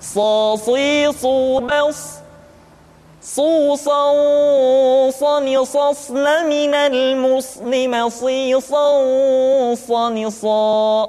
صاصيصو بص صوصا صنصصن من المسلم صيصا صنصا